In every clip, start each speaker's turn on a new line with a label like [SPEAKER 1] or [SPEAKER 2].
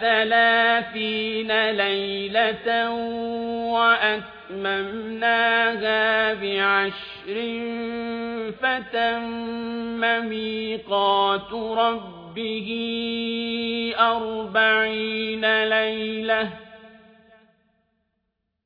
[SPEAKER 1] ثلاثين ليلة وأتممناها بعشر فتم ميقات ربه أربعين ليلة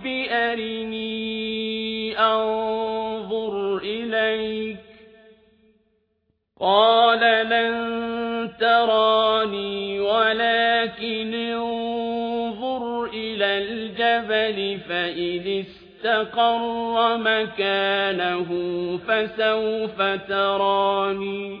[SPEAKER 1] رب أرني أنظر إليك قال لن تراني ولكن انظر إلى الجبل فإن استقر مكانه فسوف تراني